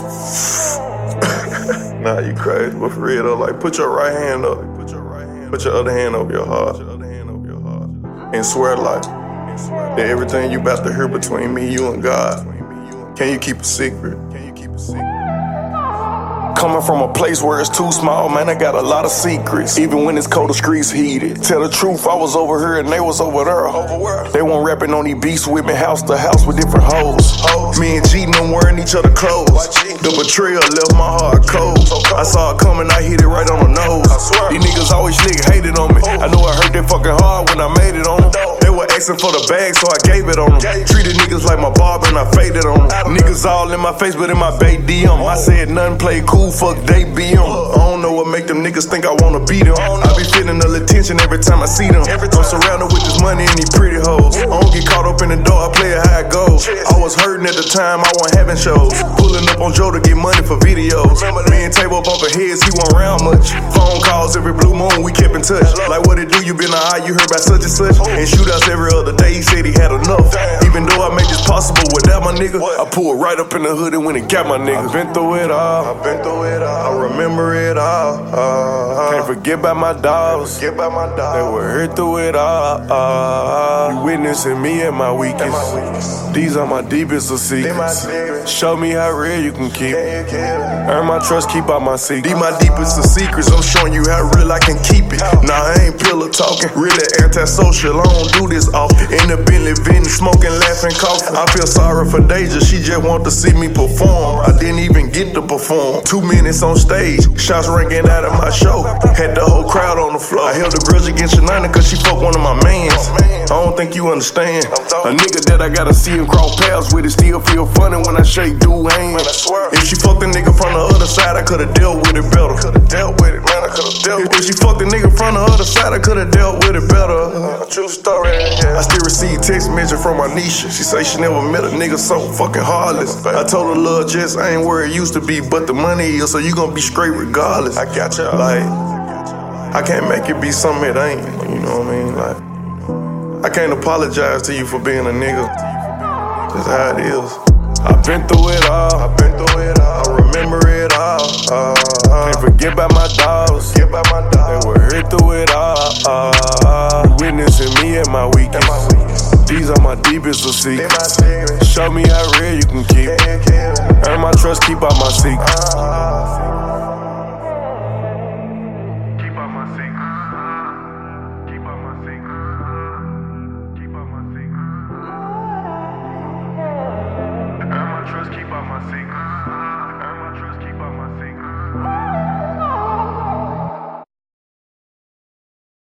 nah, you crazy, but for real though, like put your right hand up, put your right hand, put your other hand over your heart, and swear like that everything you about to hear between me, you and God, can you keep a secret? Can you keep a secret? Coming from a place where it's too small, man, I got a lot of secrets. Even when it's cold, the streets heated. Tell the truth, I was over here and they was over there. They weren't rapping on these beats with me, house to house with different hoes. Me and G them wearing each other clothes. The betrayal left my heart cold. I saw it coming, I hit it right on the nose. These niggas always lick hated on me. I know I hurt that fucking hard when I made asking for the bag, so I gave it on them. Treated niggas like my barber and I faded on them. Niggas all in my face, but in my bay DM. I said nothing play cool, fuck they be on. I don't know what make them niggas think I wanna beat them. I be feeling the attention every time I see them. I'm surrounded with this money and these pretty hoes. I don't get caught up in the door, I play it how it goes. I was hurting at the time, I wasn't having shows. Pulling up on Joe to get money for videos. Me and Table bumping heads, he wasn't around much. Phone calls every blue moon, we kept in touch. Like what it do, you been a high, you heard about such and such. And shoot us every other day, he said he had enough. Even though I made possible without my nigga, I pulled right up in the hood and went and got my nigga. Been through it all, I've been through it all. I remember it all. Uh, Can't forget about my dogs. Forget about my dogs. They were hurt through it all. Uh, you witnessing me at my weakest. These are my deepest of secrets. Show me how real you can keep it. Earn my trust, keep out my secrets. These my deepest of secrets. I'm showing you how real I can keep it. Nah, I ain't pillow talking. Really antisocial. I don't do this often. In the Bentley, venting, smoking, laughing, coughing. I feel sorry for Deja. She just want to see me perform. I didn't even get to perform. Two minutes on stage, shots ringing out of my show. Had the whole crowd on the floor. I held a grudge against Shanina cause she fucked one of my mans. I don't think you understand. A nigga that I gotta see and cross paths with it still feel funny when I shake dude hands. If she fucked the nigga from the other side, I could've dealt with it better. Could've dealt with it, man. I could've dealt with it. If she fucked the nigga from the other side, I could've dealt with it better. Uh, true story. I still receive text message from my Nisha. She say she never met a nigga so fucking heartless. I told her, love, just ain't where it used to be, but the money is, so you gonna be straight regardless. I got you. Like, I can't make it be something it ain't. You know what I mean? Like, I can't apologize to you for being a nigga. That's how it is. I've been through it all. I've been through it all. I remember it all. Uh, Can't forget about my dogs. Forget about my dogs. They were here through it all. Uh, witnessing me at my weakest. These are my deepest of secrets. Show me how real you can keep it. Earn my trust, keep out my secrets. Keep out my secrets. Keep out my secrets. Keep out my secrets. Earn my trust, keep out my secrets.